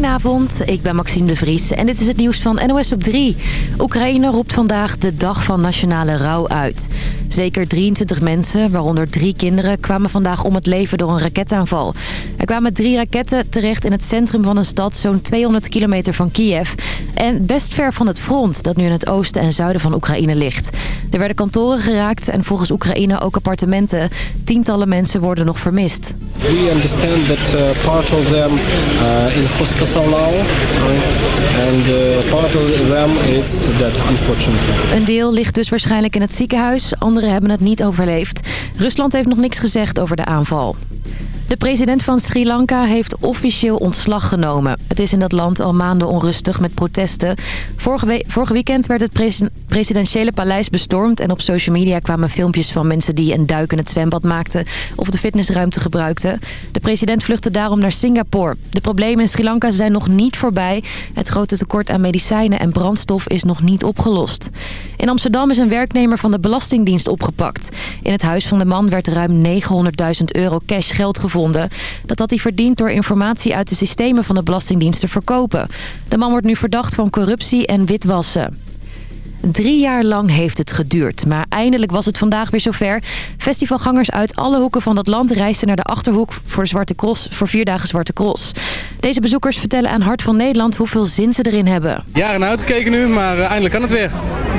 Goedenavond, ik ben Maxime de Vries en dit is het nieuws van NOS op 3. Oekraïne roept vandaag de dag van nationale rouw uit. Zeker 23 mensen, waaronder drie kinderen, kwamen vandaag om het leven door een raketaanval. Er kwamen drie raketten terecht in het centrum van een stad zo'n 200 kilometer van Kiev. En best ver van het front dat nu in het oosten en zuiden van Oekraïne ligt. Er werden kantoren geraakt en volgens Oekraïne ook appartementen. Tientallen mensen worden nog vermist. We understand that uh, part of them uh, in hospital now and part of is dead unfortunately. Een deel ligt dus waarschijnlijk in het ziekenhuis, anderen hebben het niet overleefd. Rusland heeft nog niks gezegd over de aanval. De president van Sri Lanka heeft officieel ontslag genomen. Het is in dat land al maanden onrustig met protesten. Vorige, weekend werd het presidentiële paleis bestormd... en op social media kwamen filmpjes van mensen die een duik in het zwembad maakten... of de fitnessruimte gebruikten. De president vluchtte daarom naar Singapore. De problemen in Sri Lanka zijn nog niet voorbij. Het grote tekort aan medicijnen en brandstof is nog niet opgelost. In Amsterdam is een werknemer van de Belastingdienst opgepakt. In het huis van de man werd ruim 900.000 euro cash geld gevonden dat had hij verdiend door informatie uit de systemen van de Belastingdienst te verkopen. De man wordt nu verdacht van corruptie en witwassen. Drie jaar lang heeft het geduurd, maar eindelijk was het vandaag weer zover. Festivalgangers uit alle hoeken van het land reisden naar de Achterhoek voor, Zwarte Cross, voor vier dagen Zwarte Cross. Deze bezoekers vertellen aan Hart van Nederland hoeveel zin ze erin hebben. Jaren uitgekeken nu, maar uh, eindelijk kan het weer.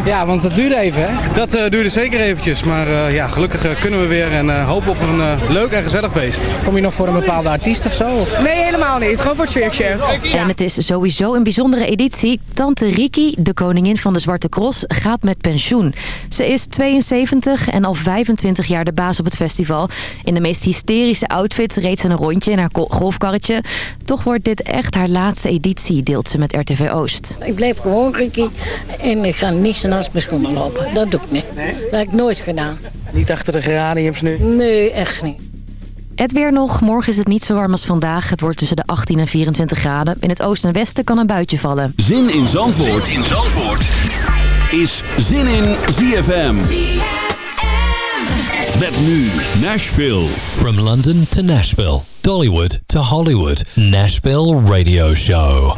Ja, want dat duurde even hè? Dat uh, duurde zeker eventjes, maar uh, ja, gelukkig kunnen we weer en hopen op een leuk en gezellig feest. Kom je nog voor een bepaalde artiest of zo? Of? Nee, helemaal niet. Gewoon voor het sfeertje. En het is sowieso een bijzondere editie. Tante Riki, de koningin van de Zwarte Cross gaat met pensioen. Ze is 72 en al 25 jaar de baas op het festival. In de meest hysterische outfits reed ze een rondje in haar golfkarretje. Toch wordt dit echt haar laatste editie, deelt ze met RTV Oost. Ik blijf gewoon Ricky en ik ga niet naast mijn schoenen lopen. Dat doe ik niet. Dat heb ik nooit gedaan. Niet achter de geraniums nu? Nee, echt niet. Het weer nog. Morgen is het niet zo warm als vandaag. Het wordt tussen de 18 en 24 graden. In het oosten en westen kan een buitje vallen. Zin in Zandvoort, zin in Zandvoort is zin in ZFM. Met nu Nashville. From London to Nashville, Dollywood to Hollywood, Nashville Radio Show.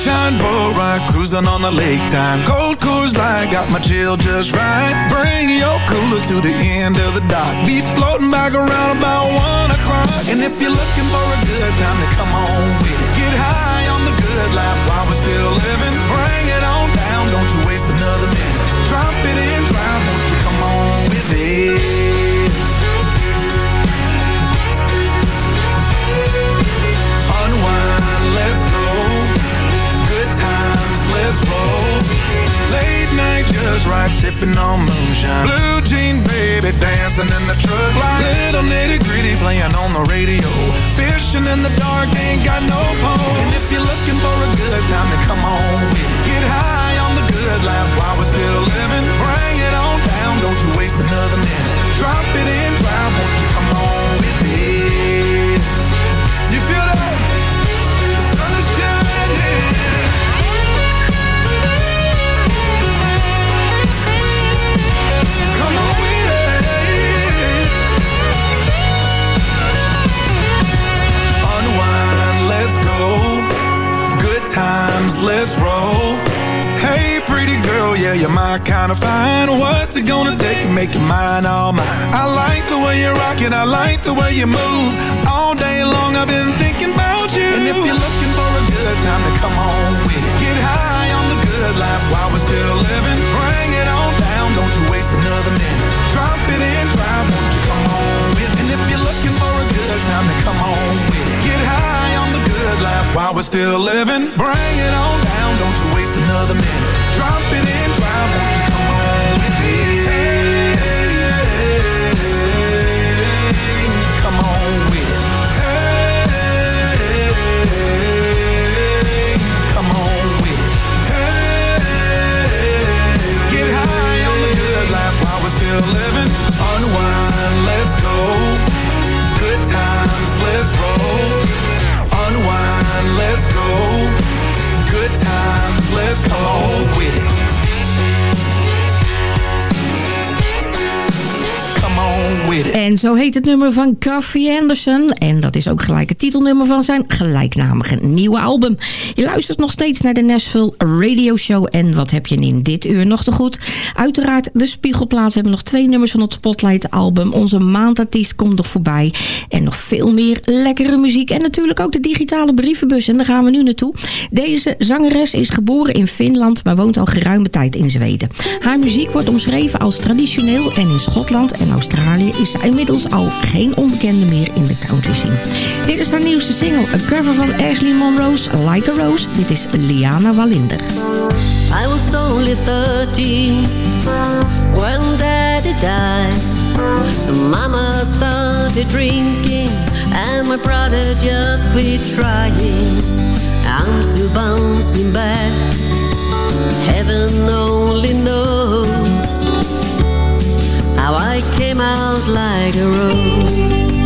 Sunshine boat ride, cruising on the lake time. Cold Coors Light, got my chill just right. Bring your cooler to the end of the dock. Be floating back around about one o'clock. And if you're looking for a good time, to come on with it. Get high on the good life while we're still living. Bring it on down, don't you waste another minute. Drop it in drive, won't you come on with it? Let's roll. Late night, just right, sipping on moonshine. Blue jean baby, dancing in the truck. Like little nitty gritty, playing on the radio. Fishing in the dark, ain't got no pole. And if you're looking for a good time, then come on. Get high on the good life while we're still living. Bring it on down, don't you waste another minute. Drop it in, drive, won't you come on make you mine, all mine? I like the way you rock it, I like the way you move. All day long, I've been thinking about you. And if you're looking for a good time, to come on with it. Get high on the good life while we're still living. Bring it on down, don't you waste another minute. Drop it in, drive, won't you come on with it? And if you're looking for a good time, then come on with it. Get high on the good life while we're still living. Bring it on down, don't you waste another minute. Drop it in, let's go. With it En zo heet het nummer van Coffee Anderson. En dat is ook gelijk het titelnummer van zijn gelijknamige nieuwe album. Je luistert nog steeds naar de Nashville Radio Show. En wat heb je in dit uur nog te goed? Uiteraard de Spiegelplaat. We hebben nog twee nummers van het Spotlight album. Onze maandartiest komt nog voorbij. En nog veel meer lekkere muziek. En natuurlijk ook de digitale brievenbus. En daar gaan we nu naartoe. Deze zangeres is geboren in Finland, maar woont al geruime tijd in Zweden. Haar muziek wordt omschreven als traditioneel en in Schotland en Australië is ze inmiddels al geen onbekende meer in de country scene. Dit is haar nieuwste single, een cover van Ashley Monroe's Like a Rose. Dit is Liana Wallinder. I was only 13 when daddy died. Mama started drinking and my brother just quit trying. I'm still bouncing back. Heaven only knows how I came out like a rose.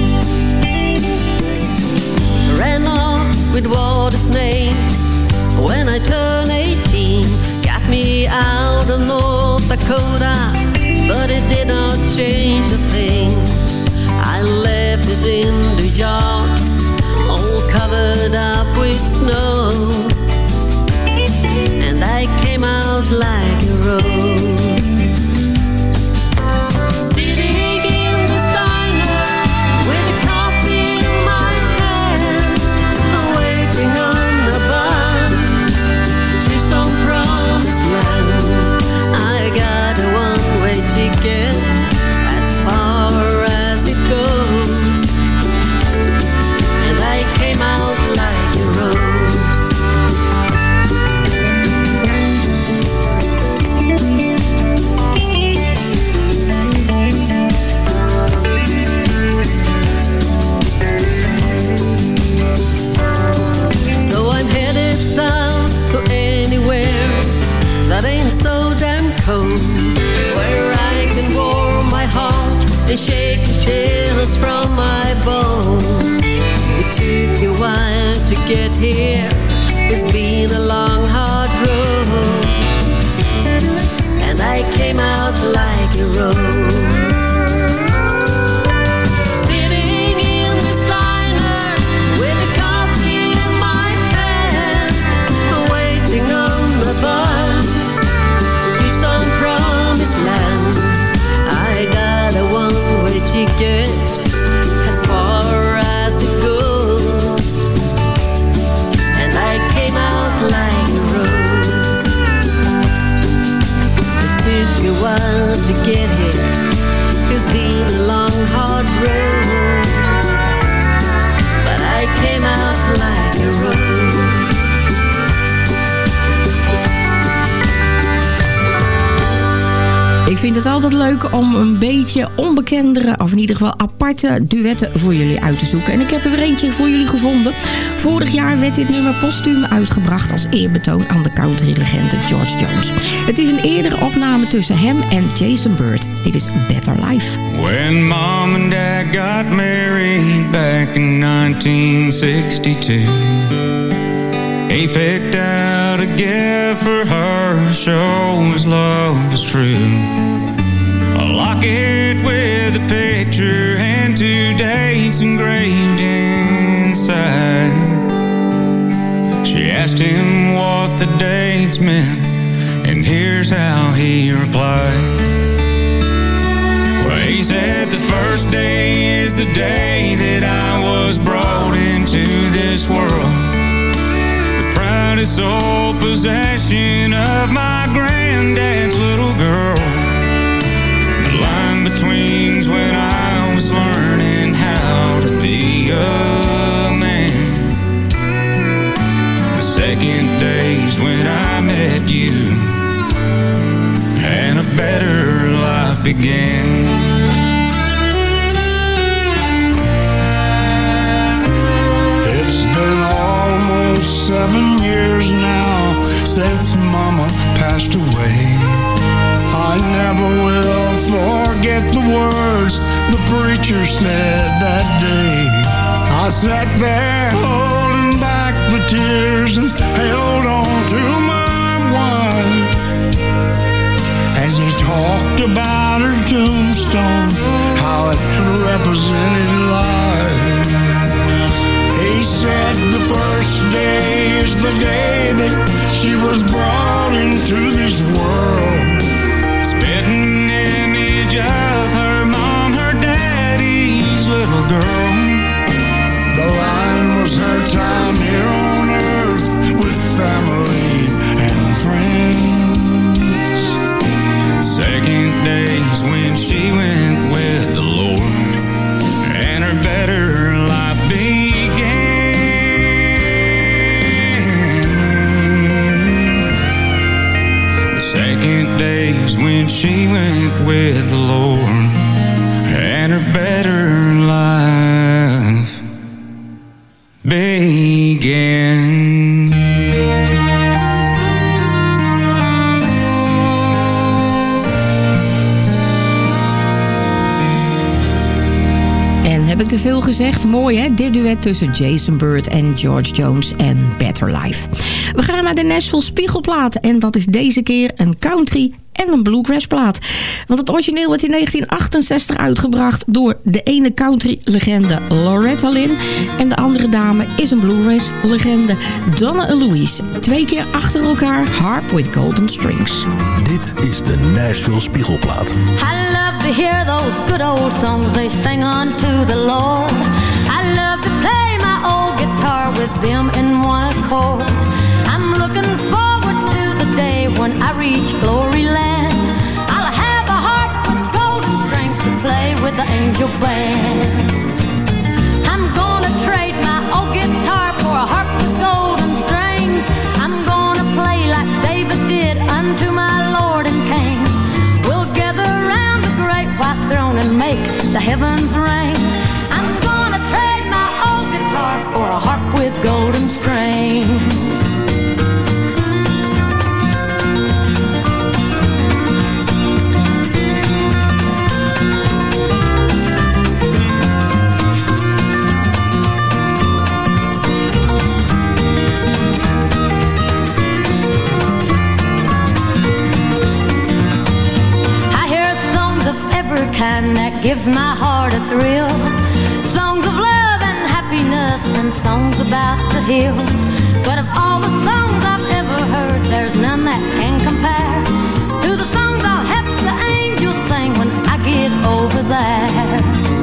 Ran off with water's name when I turned 18. Got me out of North Dakota, but it did not change a thing. I left it in the yard, all covered up with snow. And I came out like a rose. Get here. It's been a long, hard beetje onbekendere, of in ieder geval aparte duetten voor jullie uit te zoeken. En ik heb er weer eentje voor jullie gevonden. Vorig jaar werd dit nummer postuum uitgebracht als eerbetoon aan de country-legende George Jones. Het is een eerdere opname tussen hem en Jason Bird. Dit is Better Life. When mom and dad got married back in 1962 He picked out for her Show love true A locket with a picture And two dates engraved inside She asked him what the dates meant And here's how he replied he said the first day is the day that I was brought into this world. The proudest sole possession of my granddad's little girl. Between's when I was learning how to be a man. The second day's when I met you and a better life began. said that day. I sat there holding back the tears and held on to my wife. As he talked about her tombstone, how it represented life. He said the first day is the day that she was brought into this world. Time here on earth with family and friends. Second days when she went with the Lord, and her better life began. The second days when she went with the Lord, and her better life gezegd? Mooi hè? Dit duet tussen Jason Bird en George Jones en Better Life. We gaan naar de Nashville Spiegelplaat. En dat is deze keer een country en een bluegrass plaat. Want het origineel werd in 1968 uitgebracht door de ene country-legende Loretta Lynn. En de andere dame is een bluegrass-legende Donna Louise. Twee keer achter elkaar Harp with Golden Strings. Dit is de Nashville Spiegelplaat. I love to hear those good old songs they sing unto the Lord. I love to play my old guitar with them in one accord. When I reach glory land. I'll have a harp with golden strings to play with the angel band. I'm gonna trade my old guitar for a harp with golden strings. I'm gonna play like David did unto my Lord and King. We'll gather around the great white throne and make the heavens ring. I'm gonna trade my old guitar for a harp with golden strings. Kind that gives my heart a thrill. Songs of love and happiness and songs about the hills. But of all the songs I've ever heard, there's none that can compare to the songs I'll have the angels sing when I get over there.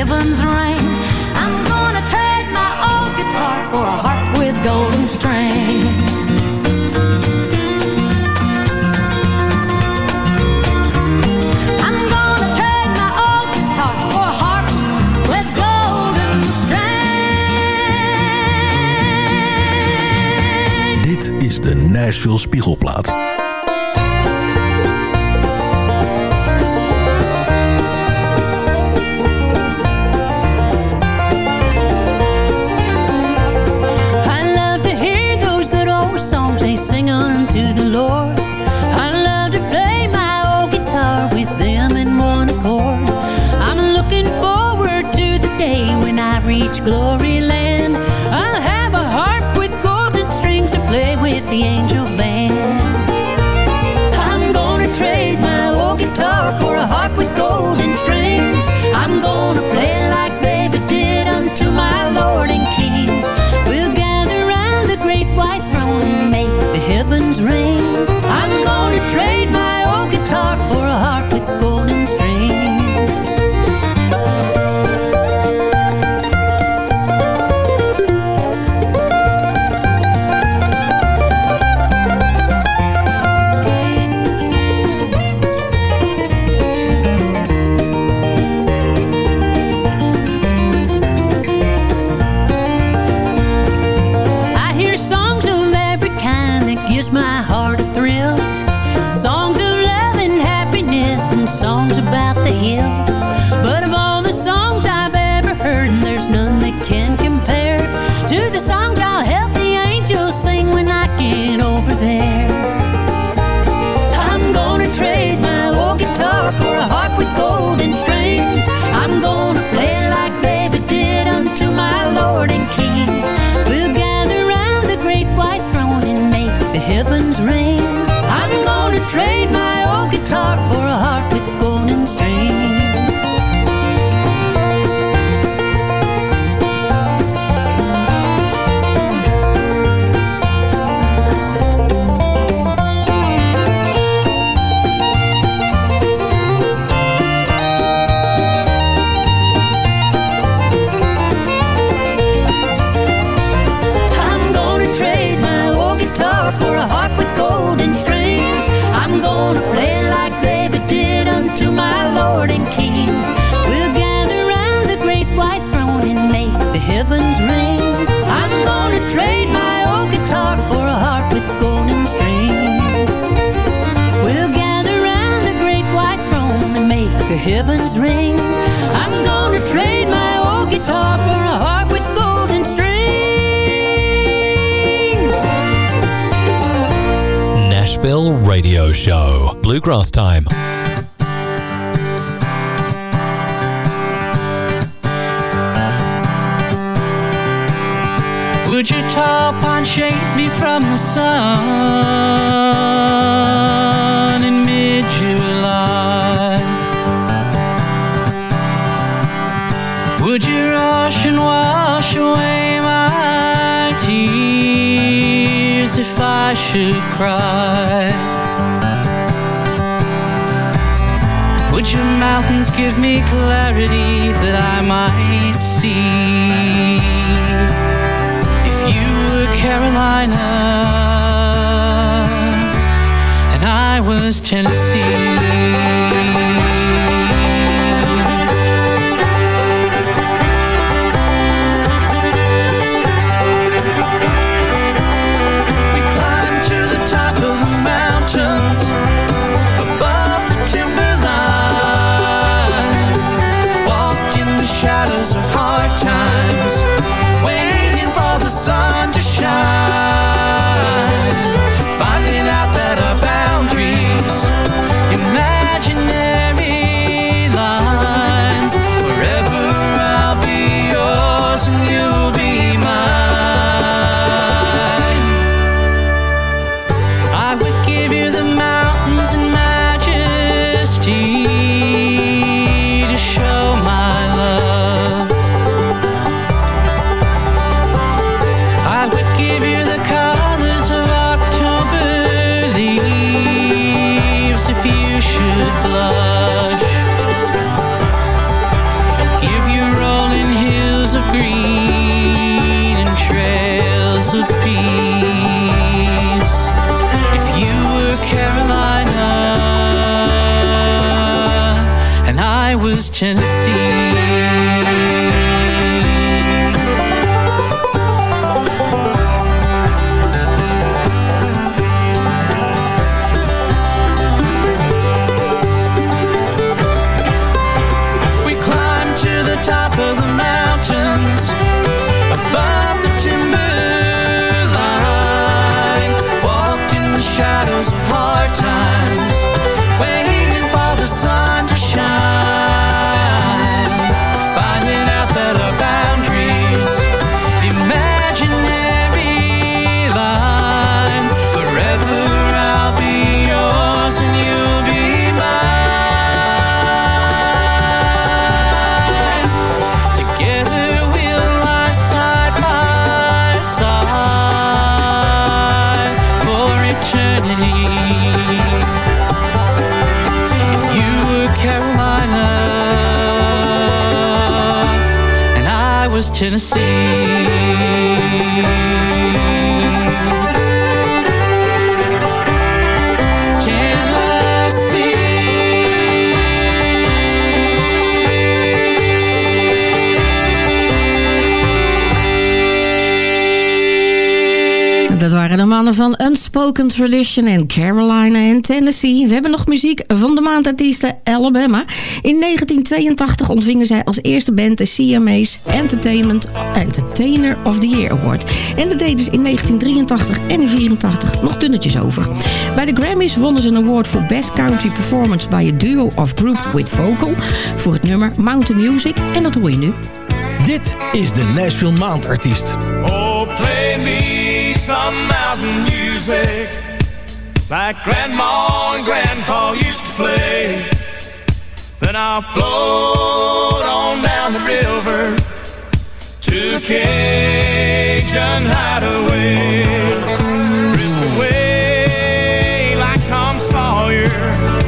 Heavens ring. I'm gonna trade my old guitar for a harp with golden strings. I'm is de Nashville Spiegelplaat. Bluegrass Time. Memphis, Tennessee. Spoken Tradition in Carolina en Tennessee. We hebben nog muziek van de maandartiesten Alabama. In 1982 ontvingen zij als eerste band de CMA's Entertainment Entertainer of the Year Award. En dat deden ze in 1983 en in 84 nog dunnetjes over. Bij de Grammys wonnen ze een award voor Best Country Performance by a Duo of Group with Vocal voor het nummer Mountain Music. En dat hoor je nu. Dit is de Nashville Maandartiest. Oh, mountain music like grandma and grandpa used to play. Then I'll float on down the river to Cajun Hideaway. Drift away like Tom Sawyer.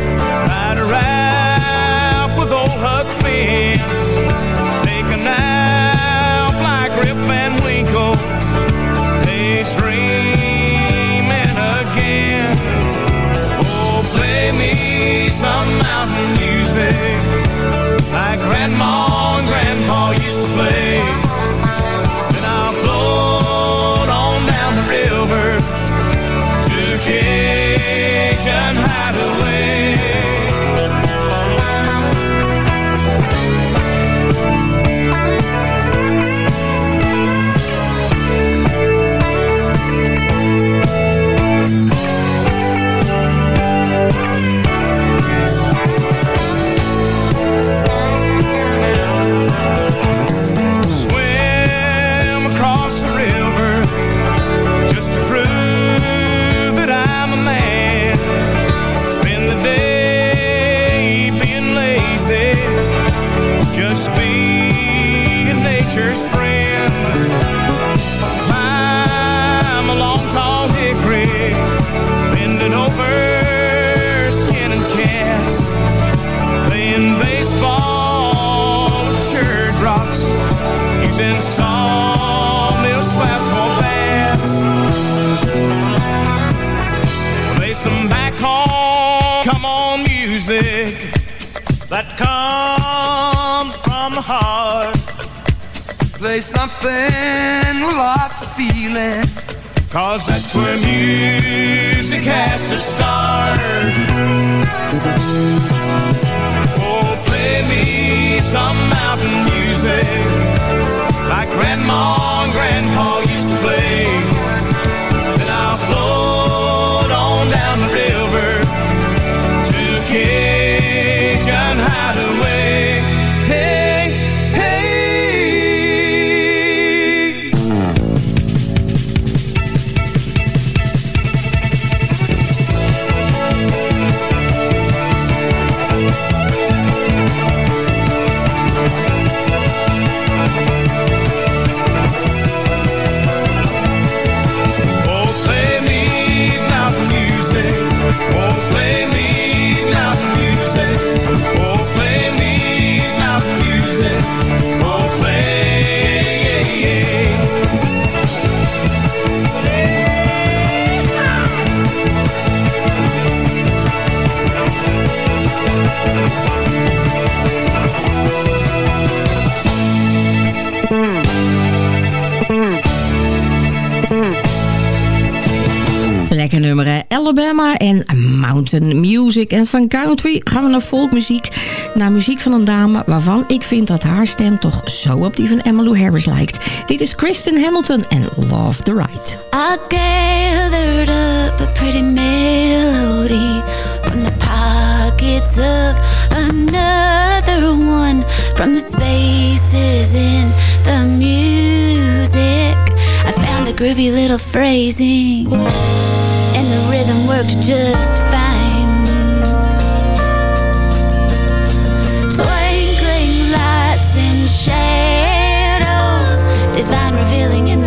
Mountain Music. En van country gaan we naar folkmuziek. Naar muziek van een dame waarvan ik vind dat haar stem toch zo op die van Emmylou Harris lijkt. Dit is Kristen Hamilton en Love the Ride. I gathered up a pretty melody from the pockets of another one, from the spaces in the music. I found a groovy little phrasing, the rhythm worked just fine. Twinkling lights and shadows, divine revealing in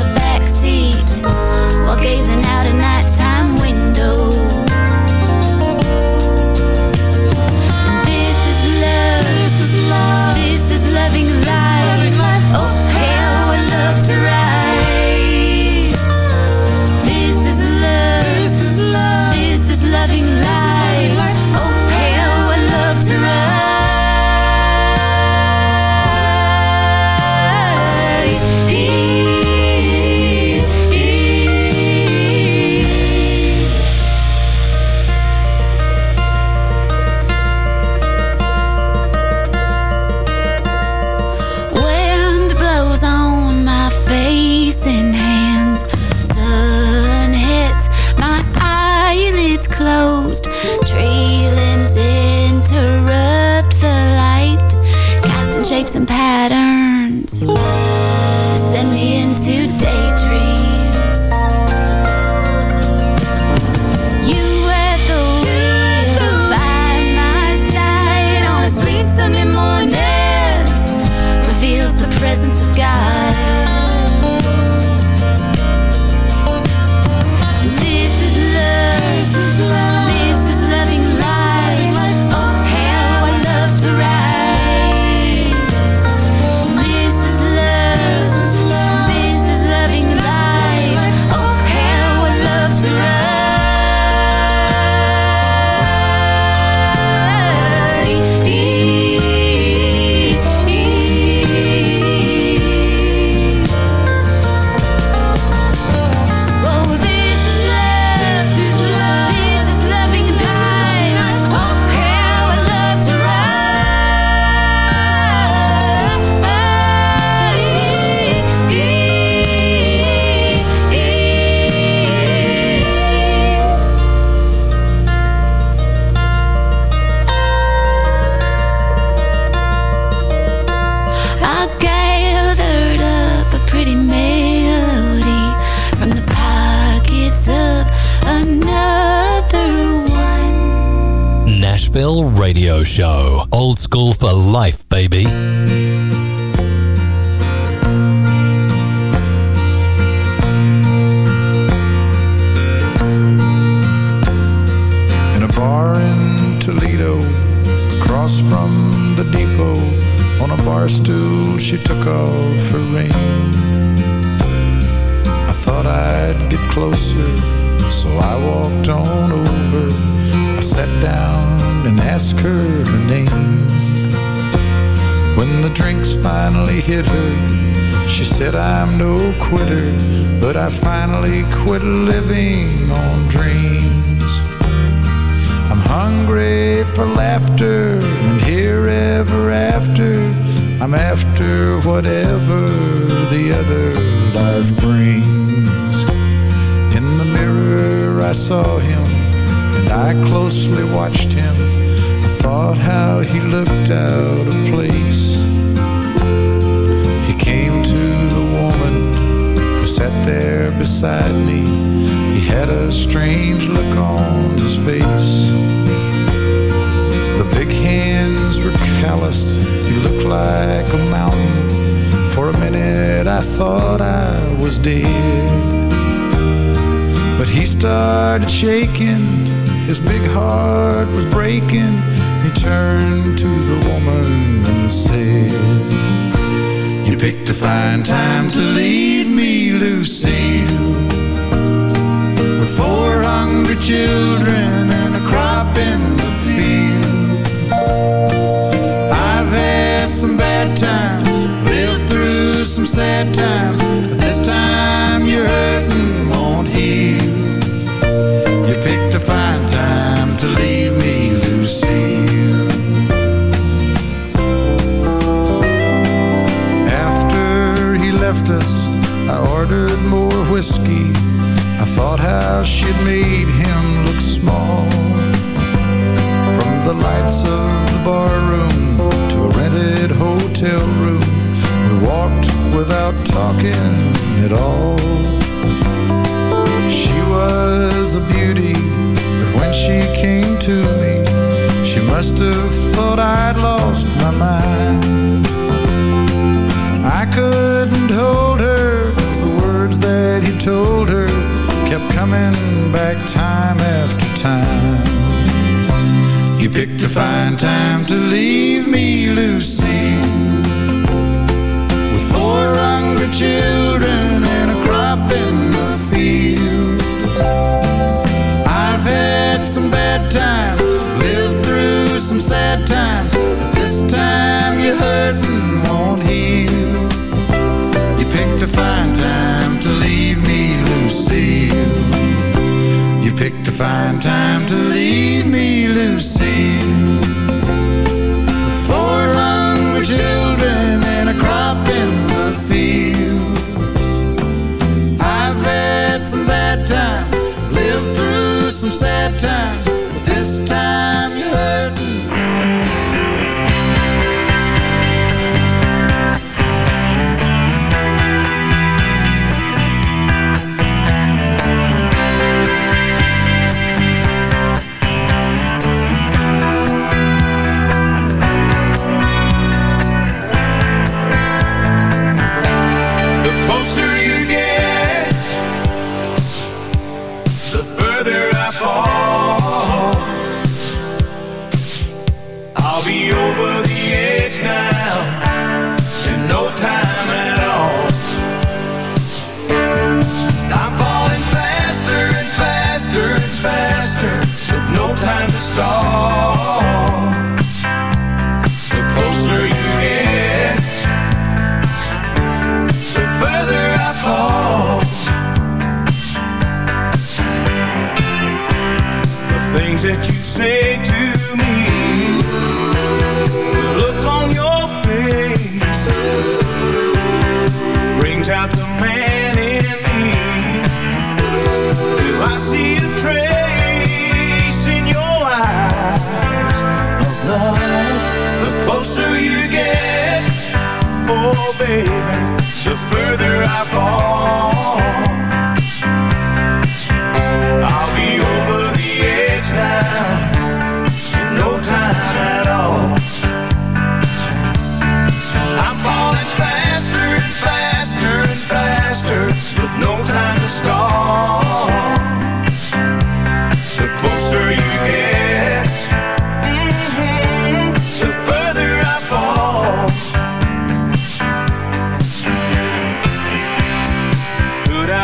Nashville Radio Show. Old school for life, baby. in a bar in Toledo, across from the depot. On a bar stool, she took off her ring. I thought I'd get closer, so I walked on over. I sat down and ask her her name. When the drinks finally hit her, she said, I'm no quitter, but I finally quit living on dreams. I'm hungry for laughter, and here ever after, I'm after whatever the other life brings. In the mirror, I saw him, and I closely watched him. Thought how he looked out of place. He came to the woman who sat there beside me. He had a strange look on his face. The big hands were calloused. He looked like a mountain. For a minute, I thought I was dead. But he started shaking. His big heart was breaking. Turned to the woman and said, You picked a fine time to leave me, Lucille. With four hungry children lights of the bar room to a rented hotel room, we walked without talking at all. She was a beauty, but when she came to me, she must have thought I'd lost my mind. I couldn't hold her, cause the words that he told her kept coming back time after time. Picked a fine time to leave me, Lucy, with four hungry children and a crop in the field. I've had some bad times, lived through some sad times, but this time you're hurting won't heal. You picked a fine time to leave me, Lucille. You picked a fine times,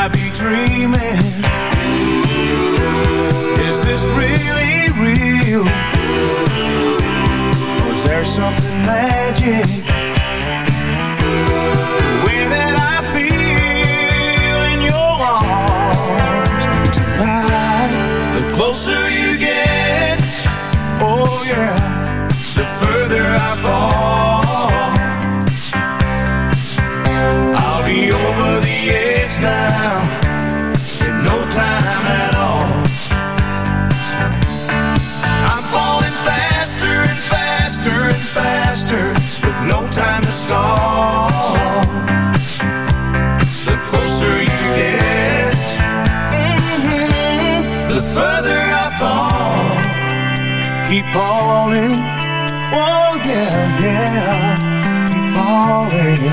I be dreaming? Is this really real? Was there something magic? Keep falling, oh yeah, yeah, keep falling.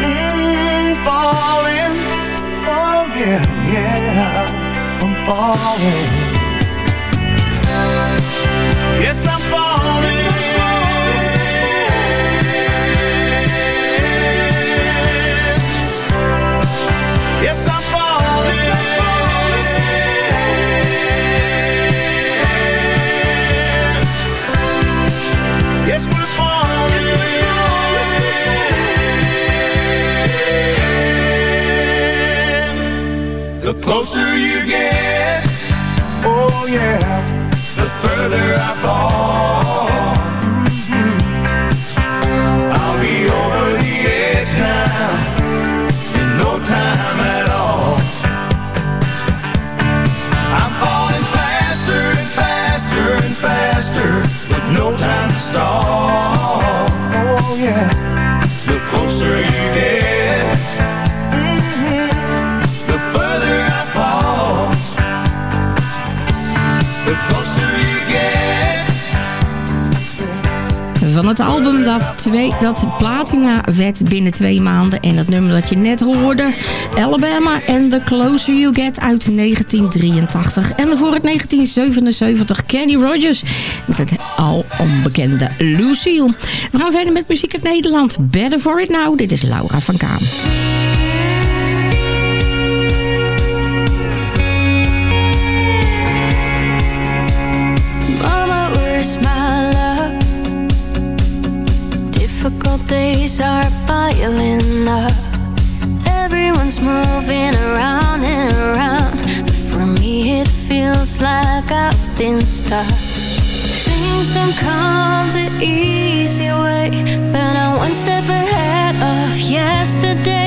Mm, falling, oh yeah, yeah, I'm falling. Closer you get, oh yeah, the further I fall. Mhm. I'll be over the edge now in no time at all. I'm falling faster and faster and faster with no time to stall. Oh yeah, the closer you get, Van het album dat, twee, dat platina werd binnen twee maanden. En het nummer dat je net hoorde, Alabama en The Closer You Get uit 1983. En voor het 1977 Kenny Rogers met het al onbekende Lucille. We gaan verder met muziek uit Nederland. Better For It Now. Dit is Laura van Kaam. Days are piling up. Everyone's moving around and around. But for me, it feels like I've been stuck. Things don't come the easy way, but I'm one step ahead of yesterday.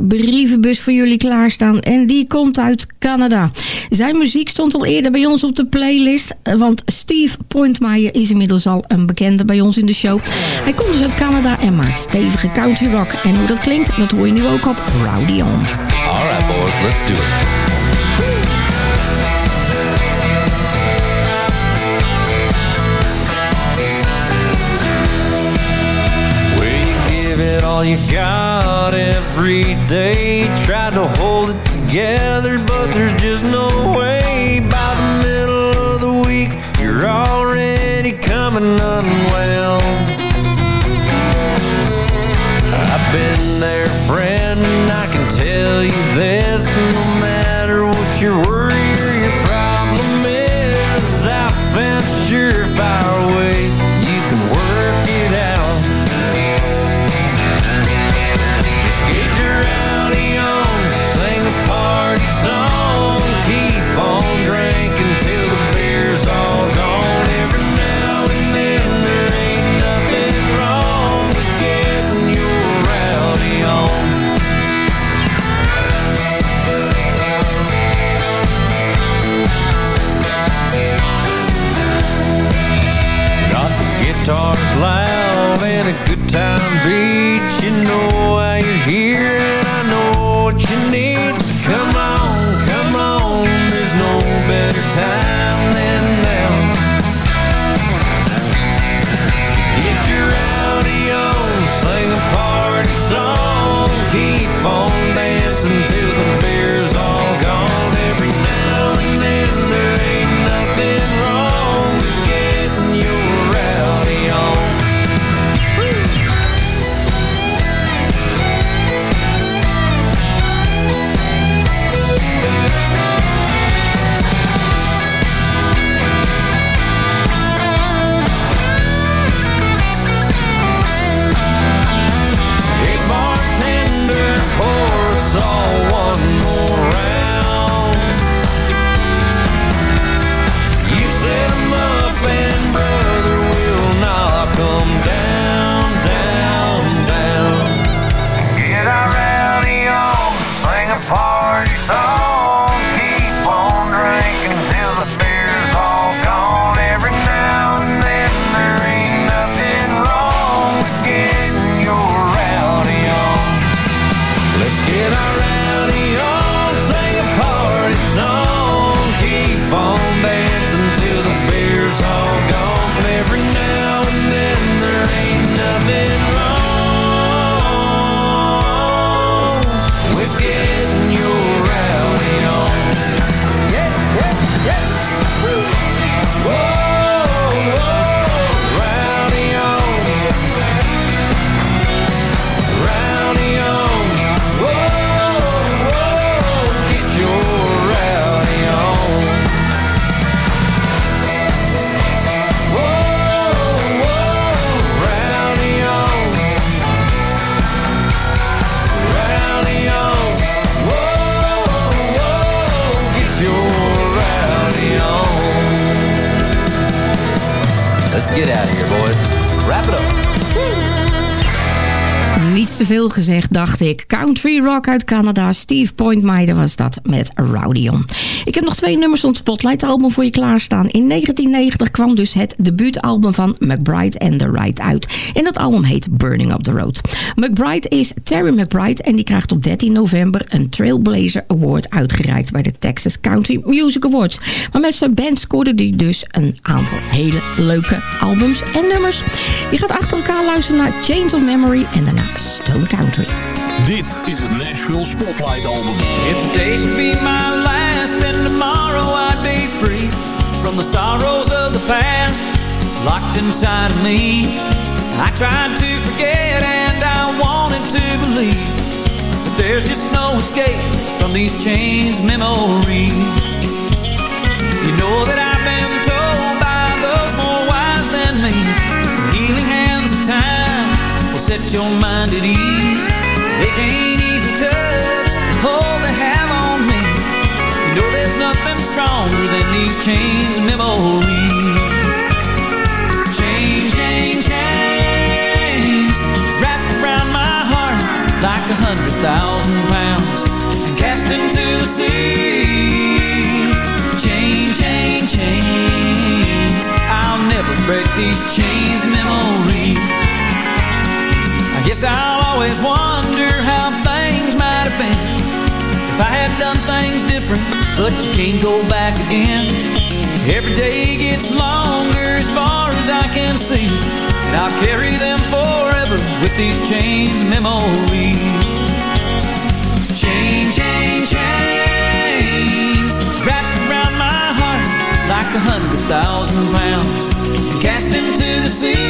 Brievenbus voor jullie klaarstaan. En die komt uit Canada. Zijn muziek stond al eerder bij ons op de playlist. Want Steve Pointmeijer is inmiddels al een bekende bij ons in de show. Hij komt dus uit Canada en maakt stevige country rock. En hoe dat klinkt, dat hoor je nu ook op Rowdy On. Alright boys, let's do it. all you got every day. Tried to hold it together, but there's just no gezegd, dacht ik. Country rock uit Canada. Steve Pointmeijer was dat met Rowdy On. Ik heb nog twee nummers van het Spotlight album voor je klaarstaan. In 1990 kwam dus het debuutalbum van McBride and the Right uit. En dat album heet Burning Up the Road. McBride is Terry McBride en die krijgt op 13 november een Trailblazer Award uitgereikt bij de Texas Country Music Awards. Maar met zijn band scoorde hij dus een aantal hele leuke albums en nummers. Je gaat achter elkaar luisteren naar Chains of Memory en daarna Stone Country. Dit is het Nashville Spotlight Album. If today should be my last, then tomorrow I'd be free from the sorrows of the past locked inside of me. I tried to forget and I wanted to believe, but there's just no escape from these chains memories. You know that I've set your mind at ease. They can't even touch all they have on me. You know there's nothing stronger than these chains memories. Chains, chains, chains wrapped around my heart. like a hundred thousand pounds and cast into the sea. Chain, chain, chains. I'll never break these chains, memory. I'll always wonder how things might have been if I had done things different, but you can't go back again. Every day gets longer as far as I can see, and I'll carry them forever with these chains, memories. Chain, chain, chains wrapped around my heart like a hundred thousand pounds cast into the sea.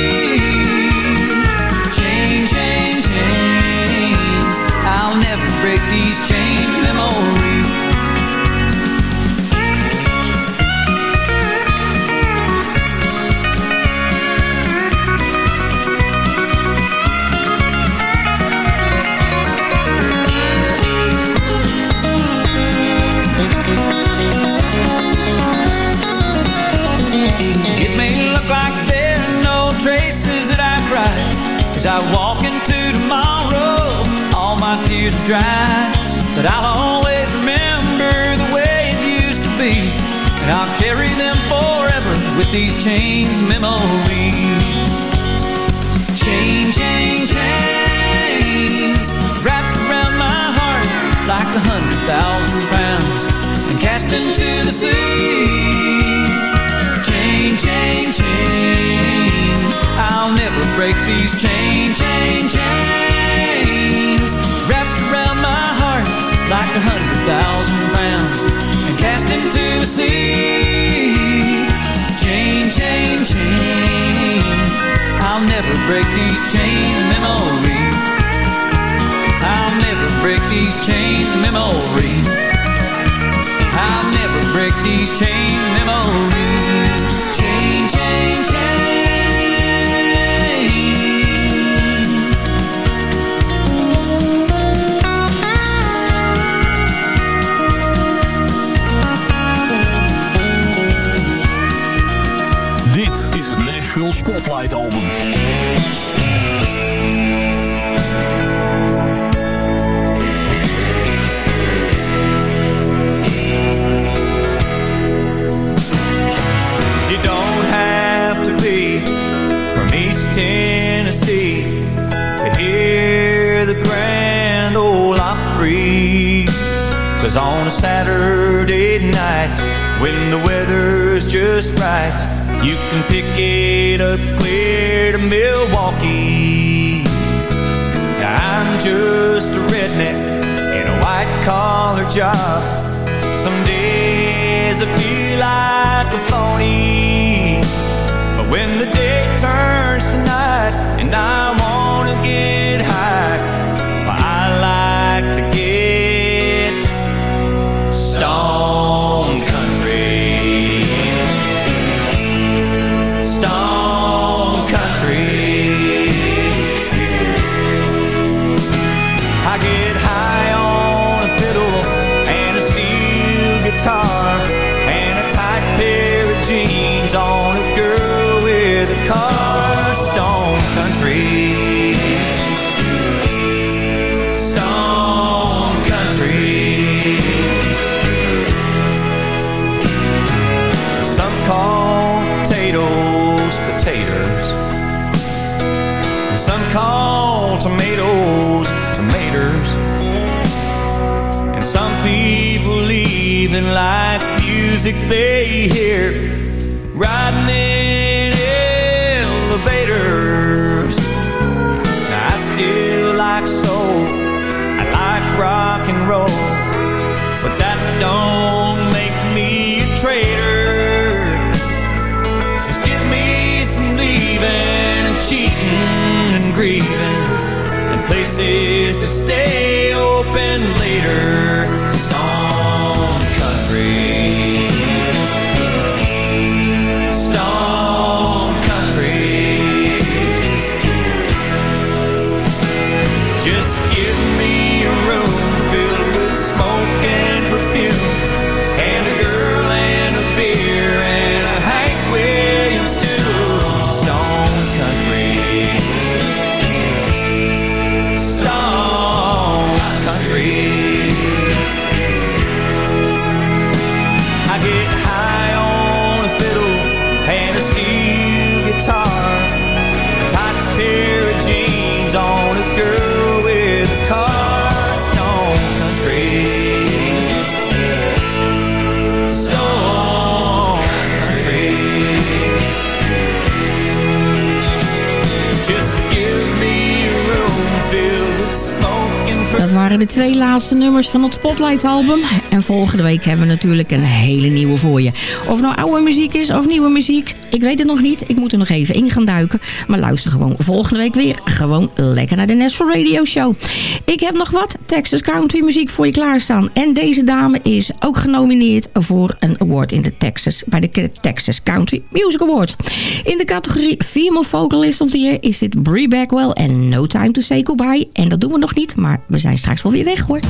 When the weather's just right, you can pick it up clear to Milwaukee. I'm just a redneck in a white collar job. Some days I feel like a phony. But when the day turns to night and I tomatoes tomatoes. And some people even like music they hear riding in elevators. I still like soul, I like rock and roll, but that don't make me a traitor. Just give me some leaving and cheating and grieving places to stay open later. De twee laatste nummers van het Spotlight album. En volgende week hebben we natuurlijk een hele nieuwe voor je. Of nou oude muziek is of nieuwe muziek, ik weet het nog niet. Ik moet er nog even in gaan duiken. Maar luister gewoon volgende week weer gewoon lekker naar de Nashville Radio Show. Ik heb nog wat Texas country muziek voor je klaarstaan. En deze dame is ook genomineerd voor een award in de Texas, bij de Texas Country Music Award. In de categorie Female Vocalist of the Year is dit Brie Bagwell en No Time to Say Goodbye. En dat doen we nog niet, maar we zijn straks wel weer weg hoor.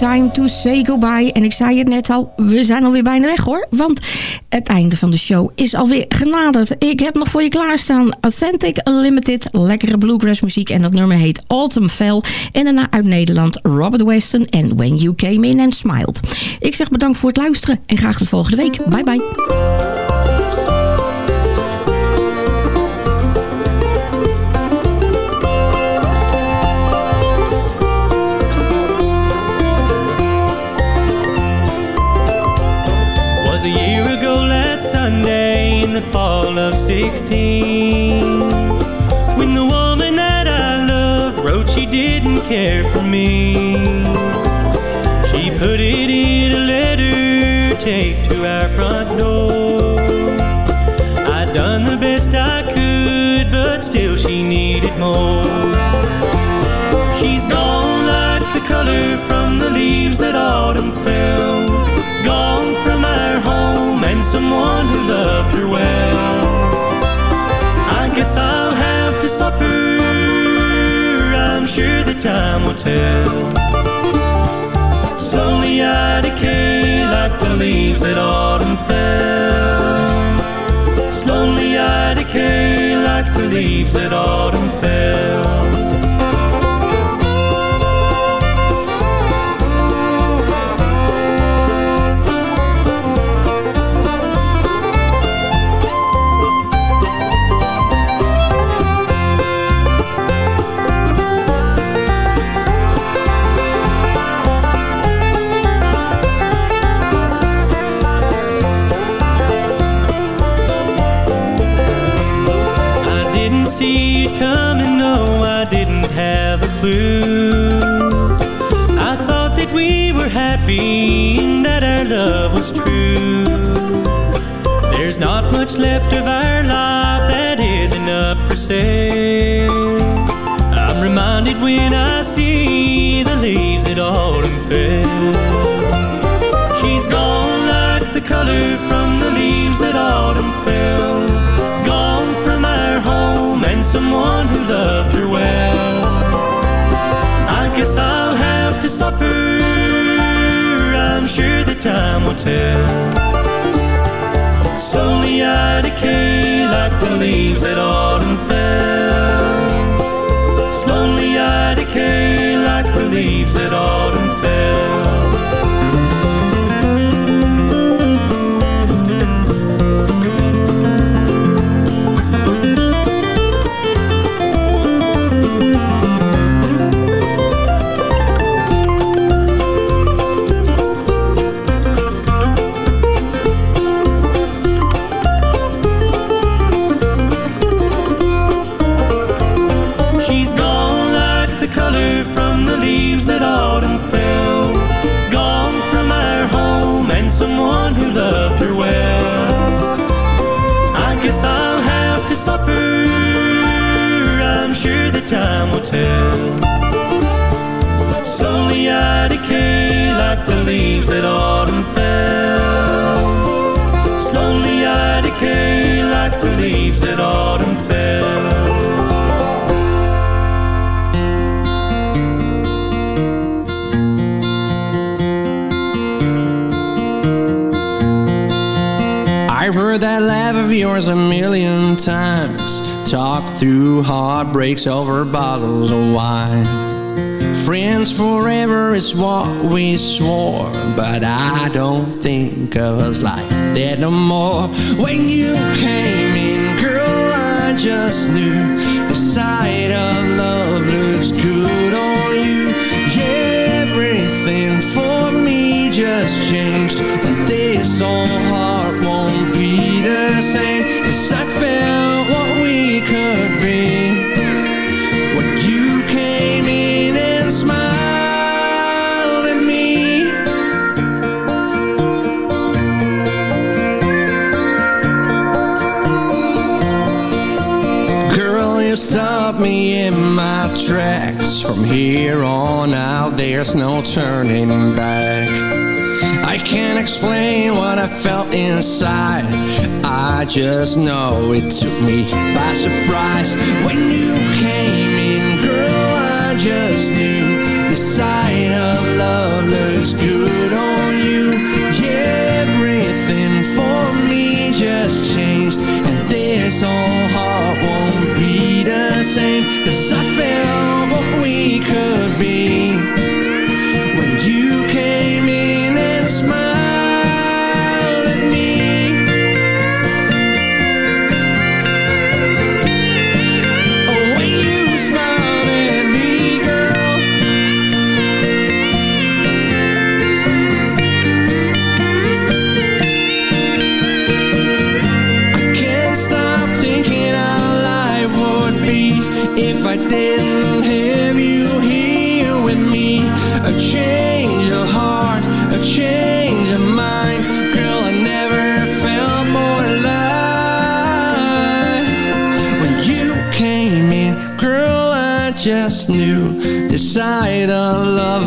Time to Say Goodbye. En ik zei het net al, we zijn alweer bijna weg hoor. Want het einde van de show is alweer genaderd. Ik heb nog voor je klaarstaan Authentic Unlimited, lekkere bluegrass muziek. En dat nummer heet Autumn Fell. En daarna uit Nederland Robert Weston en When You Came In and Smiled. Ik zeg bedankt voor het luisteren en graag tot volgende week. Bye bye. In the fall of 16 When the woman that I loved wrote she didn't care for me She put it in a letter taped to our front door. I'd done the best I could but still she needed more. She's gone like the color from the leaves that autumn someone who loved her well I guess I'll have to suffer I'm sure the time will tell Slowly I decay like the leaves that autumn fell. Slowly I decay like the leaves that autumn fell. There's not much left of our life that isn't up for sale. I'm reminded when I see the leaves that autumn fell. She's gone like the color from the leaves that autumn fell. Gone from our home and someone who loved her well. I guess I'll have to suffer. Sure the time will tell. Slowly I decay like the leaves that autumn fell. Slowly I decay like the leaves that autumn a million times. Talk through heartbreaks over bottles of wine. Friends forever is what we swore, but I don't think of us like that no more. When you came in, girl, I just knew the sight of love looks good on you. Yeah, everything for me just changed, and this old tracks. From here on out, there's no turning back. I can't explain what I felt inside. I just know it took me by surprise. When you came in, girl, I just knew the sight of love looks good on you. Yeah, everything for me just changed. And this old heart won't be the same. Cause I sight of love